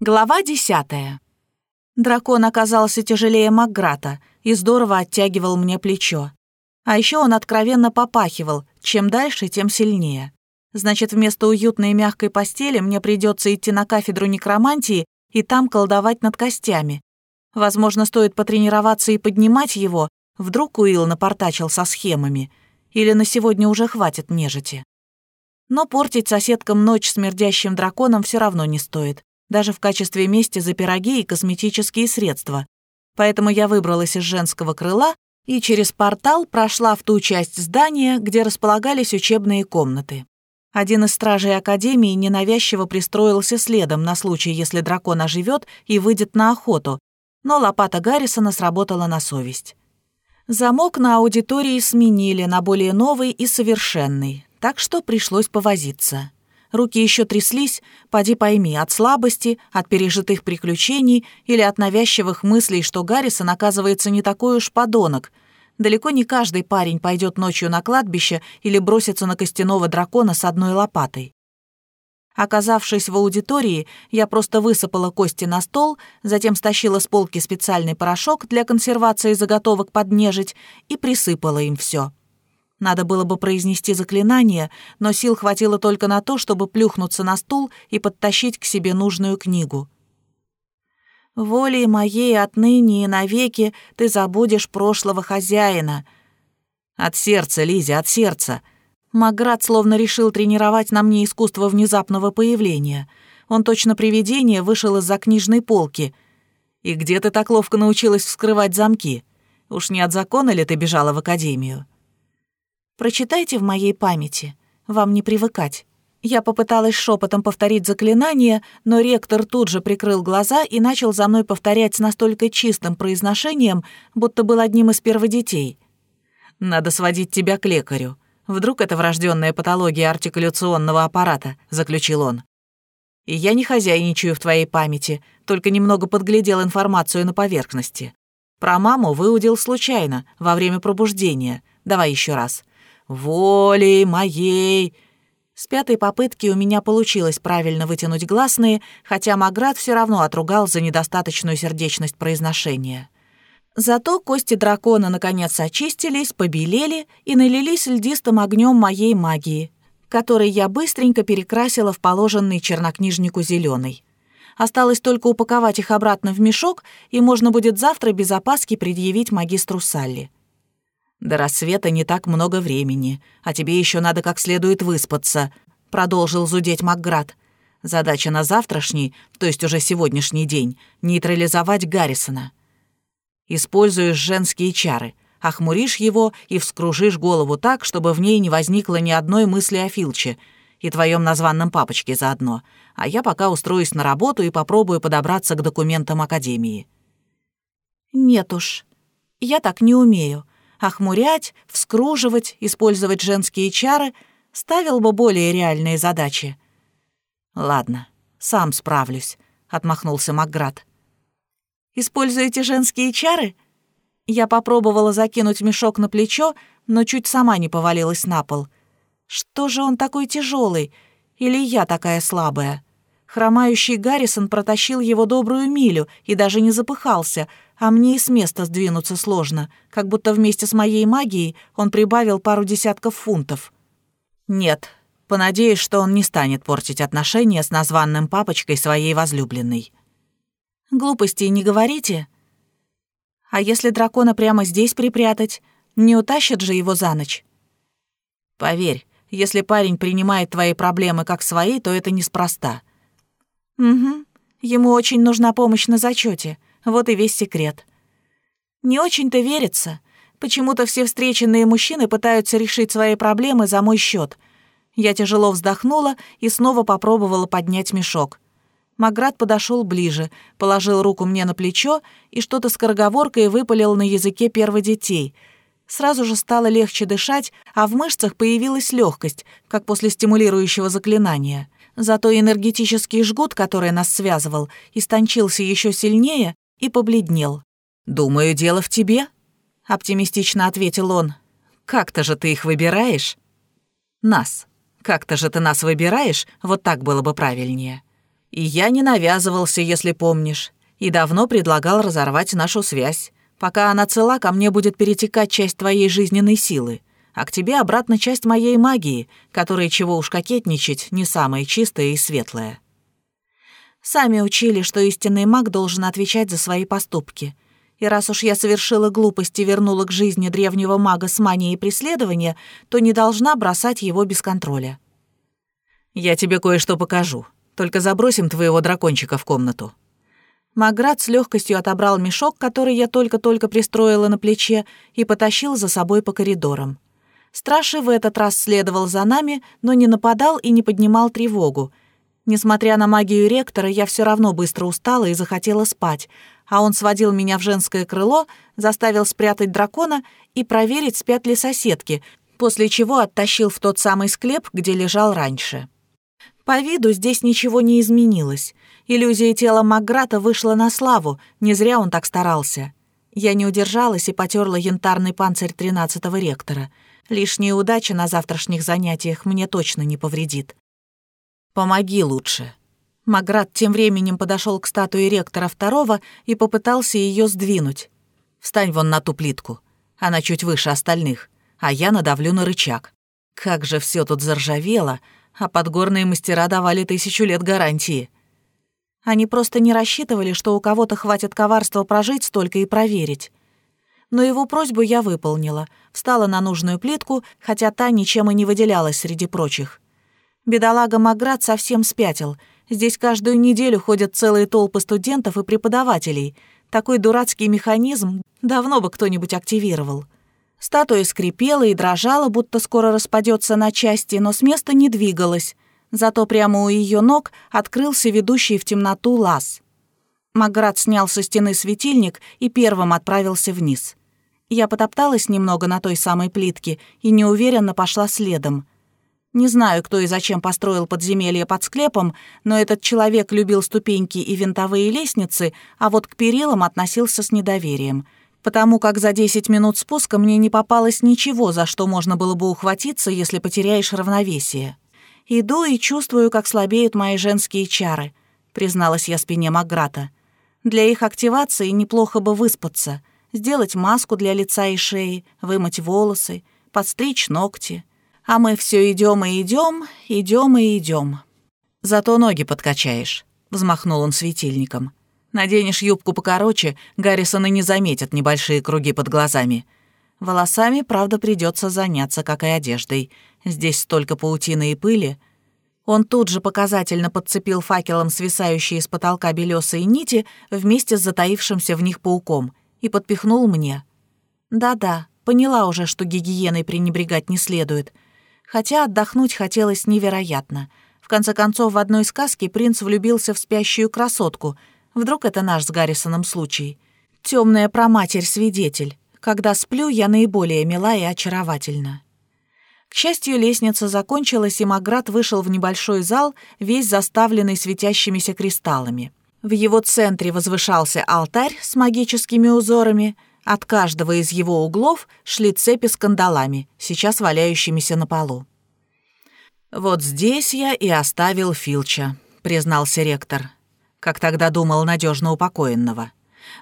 Глава десятая. Дракон оказался тяжелее Макграта и здорово оттягивал мне плечо. А еще он откровенно попахивал, чем дальше, тем сильнее. Значит, вместо уютной и мягкой постели мне придется идти на кафедру некромантии и там колдовать над костями. Возможно, стоит потренироваться и поднимать его, вдруг Уилл напортачил со схемами. Или на сегодня уже хватит нежити. Но портить соседкам ночь смердящим драконом все равно не стоит даже в качестве мести за пироги и косметические средства. Поэтому я выбралась из женского крыла и через портал прошла в ту часть здания, где располагались учебные комнаты. Один из стражей Академии ненавязчиво пристроился следом на случай, если дракон оживет и выйдет на охоту, но лопата Гаррисона сработала на совесть. Замок на аудитории сменили на более новый и совершенный, так что пришлось повозиться. Руки еще тряслись, поди пойми, от слабости, от пережитых приключений или от навязчивых мыслей, что Гаррисон оказывается не такой уж подонок. Далеко не каждый парень пойдет ночью на кладбище или бросится на костяного дракона с одной лопатой. Оказавшись в аудитории, я просто высыпала кости на стол, затем стащила с полки специальный порошок для консервации заготовок под нежить и присыпала им все. Надо было бы произнести заклинание, но сил хватило только на то, чтобы плюхнуться на стул и подтащить к себе нужную книгу. «Волей моей отныне и навеки ты забудешь прошлого хозяина». «От сердца, Лизя, от сердца». Маград словно решил тренировать на мне искусство внезапного появления. Он точно привидение вышел из-за книжной полки. «И где ты так ловко научилась вскрывать замки? Уж не от закона ли ты бежала в академию?» Прочитайте в моей памяти. Вам не привыкать». Я попыталась шепотом повторить заклинание, но ректор тут же прикрыл глаза и начал за мной повторять с настолько чистым произношением, будто был одним из перводетей. «Надо сводить тебя к лекарю. Вдруг это врожденная патология артикуляционного аппарата», — заключил он. «И я не хозяйничаю в твоей памяти, только немного подглядел информацию на поверхности. Про маму выудил случайно, во время пробуждения. Давай еще раз волей моей». С пятой попытки у меня получилось правильно вытянуть гласные, хотя Маград все равно отругал за недостаточную сердечность произношения. Зато кости дракона наконец очистились, побелели и налились льдистым огнем моей магии, который я быстренько перекрасила в положенный чернокнижнику зеленый. Осталось только упаковать их обратно в мешок, и можно будет завтра без опаски предъявить магистру Салли. «До рассвета не так много времени, а тебе еще надо как следует выспаться», — продолжил зудеть Макград. «Задача на завтрашний, то есть уже сегодняшний день, нейтрализовать Гаррисона. Используешь женские чары, охмуришь его и вскружишь голову так, чтобы в ней не возникло ни одной мысли о Филче и твоем названном папочке заодно, а я пока устроюсь на работу и попробую подобраться к документам Академии». «Нет уж, я так не умею», охмурять, вскруживать, использовать женские чары, ставил бы более реальные задачи. «Ладно, сам справлюсь», — отмахнулся Макград. «Используете женские чары?» Я попробовала закинуть мешок на плечо, но чуть сама не повалилась на пол. «Что же он такой тяжелый? Или я такая слабая?» Хромающий Гаррисон протащил его добрую милю и даже не запыхался, а мне и с места сдвинуться сложно, как будто вместе с моей магией он прибавил пару десятков фунтов. Нет, понадеюсь, что он не станет портить отношения с названным папочкой своей возлюбленной. Глупостей не говорите. А если дракона прямо здесь припрятать, не утащат же его за ночь? Поверь, если парень принимает твои проблемы как свои, то это неспроста — «Угу. Ему очень нужна помощь на зачете. Вот и весь секрет». «Не очень-то верится. Почему-то все встреченные мужчины пытаются решить свои проблемы за мой счет. Я тяжело вздохнула и снова попробовала поднять мешок. Маград подошел ближе, положил руку мне на плечо и что-то скороговоркой выпалил на языке перводетей. Сразу же стало легче дышать, а в мышцах появилась легкость, как после стимулирующего заклинания. Зато энергетический жгут, который нас связывал, истончился еще сильнее и побледнел. «Думаю, дело в тебе», — оптимистично ответил он. «Как-то же ты их выбираешь?» «Нас. Как-то же ты нас выбираешь, вот так было бы правильнее». И я не навязывался, если помнишь, и давно предлагал разорвать нашу связь. Пока она цела, ко мне будет перетекать часть твоей жизненной силы, а к тебе обратно часть моей магии, которая, чего уж кокетничать, не самая чистая и светлая. Сами учили, что истинный маг должен отвечать за свои поступки. И раз уж я совершила глупость и вернула к жизни древнего мага с манией преследования, то не должна бросать его без контроля. «Я тебе кое-что покажу. Только забросим твоего дракончика в комнату». Маград с легкостью отобрал мешок, который я только-только пристроила на плече, и потащил за собой по коридорам. Страж в этот раз следовал за нами, но не нападал и не поднимал тревогу — Несмотря на магию ректора, я все равно быстро устала и захотела спать, а он сводил меня в женское крыло, заставил спрятать дракона и проверить, спят ли соседки, после чего оттащил в тот самый склеп, где лежал раньше. По виду здесь ничего не изменилось. Иллюзия тела Макграта вышла на славу, не зря он так старался. Я не удержалась и потерла янтарный панцирь тринадцатого ректора. Лишняя удача на завтрашних занятиях мне точно не повредит. «Помоги лучше». Маград тем временем подошел к статуе ректора второго и попытался ее сдвинуть. «Встань вон на ту плитку. Она чуть выше остальных, а я надавлю на рычаг. Как же все тут заржавело, а подгорные мастера давали тысячу лет гарантии». Они просто не рассчитывали, что у кого-то хватит коварства прожить столько и проверить. Но его просьбу я выполнила, встала на нужную плитку, хотя та ничем и не выделялась среди прочих. Бедолага Маград совсем спятил. Здесь каждую неделю ходят целые толпы студентов и преподавателей. Такой дурацкий механизм давно бы кто-нибудь активировал. Статуя скрипела и дрожала, будто скоро распадется на части, но с места не двигалась. Зато прямо у ее ног открылся ведущий в темноту лаз. Маград снял со стены светильник и первым отправился вниз. Я потопталась немного на той самой плитке и неуверенно пошла следом — не знаю, кто и зачем построил подземелье под склепом, но этот человек любил ступеньки и винтовые лестницы, а вот к перилам относился с недоверием. Потому как за 10 минут спуска мне не попалось ничего, за что можно было бы ухватиться, если потеряешь равновесие. «Иду и чувствую, как слабеют мои женские чары», — призналась я спине Маграта. «Для их активации неплохо бы выспаться, сделать маску для лица и шеи, вымыть волосы, подстричь ногти» а мы все идем и идем, идем и идем. Зато ноги подкачаешь, взмахнул он светильником. Наденешь юбку покороче, Гаррисон и не заметит небольшие круги под глазами. Волосами, правда, придется заняться, как и одеждой. Здесь столько паутины и пыли. Он тут же показательно подцепил факелом свисающие с потолка белесые нити вместе с затаившимся в них пауком и подпихнул мне. Да-да, поняла уже, что гигиеной пренебрегать не следует — хотя отдохнуть хотелось невероятно. В конце концов, в одной сказке принц влюбился в спящую красотку. Вдруг это наш с Гаррисоном случай. Темная проматерь-свидетель. Когда сплю, я наиболее мила и очаровательна. К счастью, лестница закончилась, и Маград вышел в небольшой зал, весь заставленный светящимися кристаллами. В его центре возвышался алтарь с магическими узорами — от каждого из его углов шли цепи с кандалами, сейчас валяющимися на полу. «Вот здесь я и оставил Филча», — признался ректор, как тогда думал надежно упокоенного.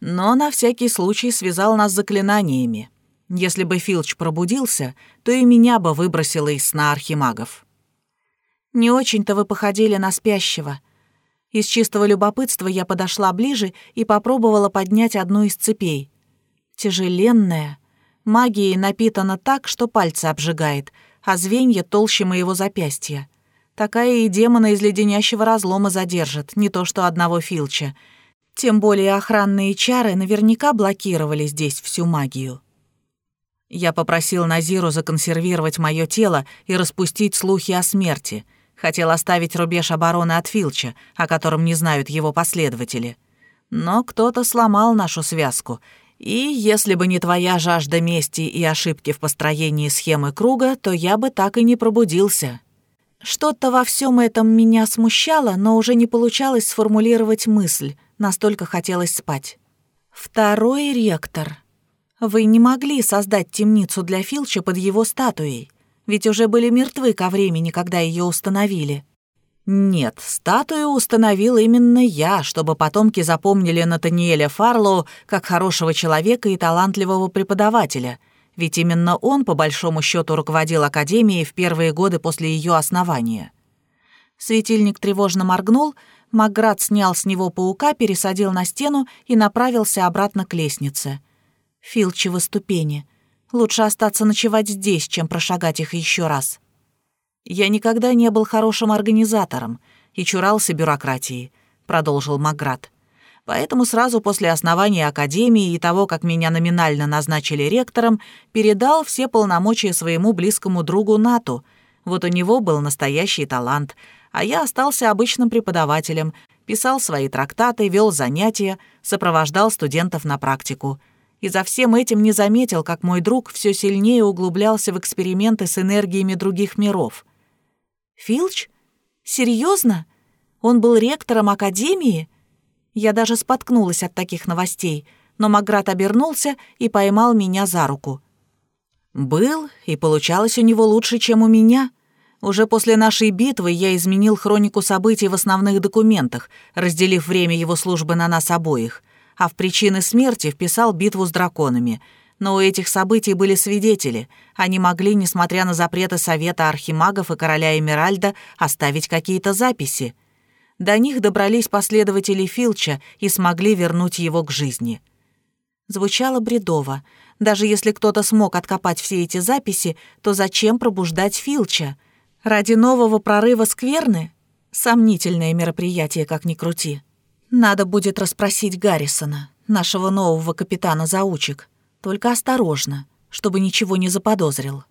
Но на всякий случай связал нас заклинаниями. Если бы Филч пробудился, то и меня бы выбросило из сна архимагов. «Не очень-то вы походили на спящего», из чистого любопытства я подошла ближе и попробовала поднять одну из цепей тяжеленная. Магией напитана так, что пальцы обжигает, а звенья толще моего запястья. Такая и демона из леденящего разлома задержит, не то что одного Филча. Тем более охранные чары наверняка блокировали здесь всю магию. Я попросил Назиру законсервировать мое тело и распустить слухи о смерти. Хотел оставить рубеж обороны от Филча, о котором не знают его последователи. Но кто-то сломал нашу связку, и если бы не твоя жажда мести и ошибки в построении схемы круга, то я бы так и не пробудился. Что-то во всем этом меня смущало, но уже не получалось сформулировать мысль, настолько хотелось спать. Второй ректор. Вы не могли создать темницу для Филча под его статуей, ведь уже были мертвы ко времени, когда ее установили. Нет, статую установил именно я, чтобы потомки запомнили Натаниэля Фарлоу как хорошего человека и талантливого преподавателя, ведь именно он, по большому счету, руководил Академией в первые годы после ее основания. Светильник тревожно моргнул, Макград снял с него паука, пересадил на стену и направился обратно к лестнице. Филчевы ступени. Лучше остаться ночевать здесь, чем прошагать их еще раз. «Я никогда не был хорошим организатором и чурался бюрократии», — продолжил Маград. «Поэтому сразу после основания Академии и того, как меня номинально назначили ректором, передал все полномочия своему близкому другу Нату. Вот у него был настоящий талант, а я остался обычным преподавателем, писал свои трактаты, вел занятия, сопровождал студентов на практику. И за всем этим не заметил, как мой друг все сильнее углублялся в эксперименты с энергиями других миров. Филч? Серьезно? Он был ректором академии? Я даже споткнулась от таких новостей, но Маград обернулся и поймал меня за руку. Был, и получалось у него лучше, чем у меня. Уже после нашей битвы я изменил хронику событий в основных документах, разделив время его службы на нас обоих, а в причины смерти вписал битву с драконами — но у этих событий были свидетели. Они могли, несмотря на запреты Совета Архимагов и Короля Эмеральда, оставить какие-то записи. До них добрались последователи Филча и смогли вернуть его к жизни. Звучало бредово. Даже если кто-то смог откопать все эти записи, то зачем пробуждать Филча? Ради нового прорыва скверны? Сомнительное мероприятие, как ни крути. Надо будет расспросить Гаррисона, нашего нового капитана заучек. Только осторожно, чтобы ничего не заподозрил.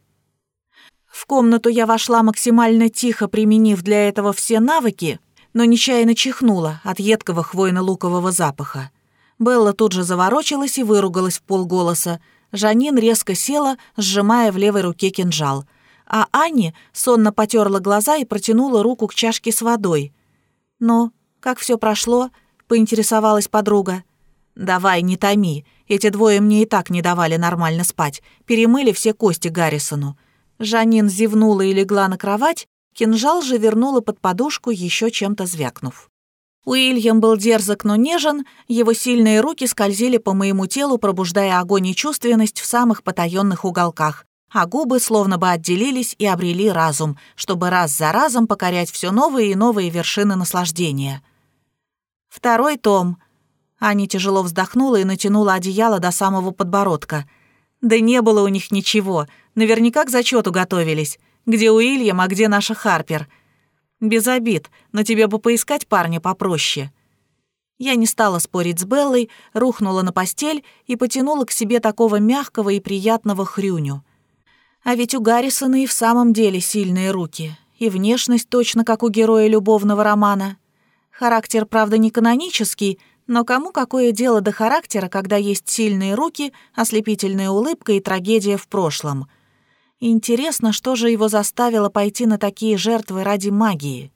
В комнату я вошла максимально тихо, применив для этого все навыки, но нечаянно чихнула от едкого хвойно-лукового запаха. Белла тут же заворочилась и выругалась в полголоса. Жанин резко села, сжимая в левой руке кинжал. А Анни сонно потерла глаза и протянула руку к чашке с водой. «Ну, как все прошло?» — поинтересовалась подруга. «Давай, не томи. Эти двое мне и так не давали нормально спать. Перемыли все кости Гаррисону». Жанин зевнула и легла на кровать, кинжал же вернула под подушку, еще чем-то звякнув. Уильям был дерзок, но нежен, его сильные руки скользили по моему телу, пробуждая огонь и чувственность в самых потаенных уголках, а губы словно бы отделились и обрели разум, чтобы раз за разом покорять все новые и новые вершины наслаждения. Второй том — Аня тяжело вздохнула и натянула одеяло до самого подбородка. Да не было у них ничего. Наверняка к зачету готовились. Где Уильям, а где наша Харпер? Без обид, но тебе бы поискать парня попроще. Я не стала спорить с Беллой, рухнула на постель и потянула к себе такого мягкого и приятного хрюню. А ведь у Гаррисона и в самом деле сильные руки, и внешность точно как у героя любовного романа. Характер, правда, не канонический, но кому какое дело до характера, когда есть сильные руки, ослепительная улыбка и трагедия в прошлом? Интересно, что же его заставило пойти на такие жертвы ради магии?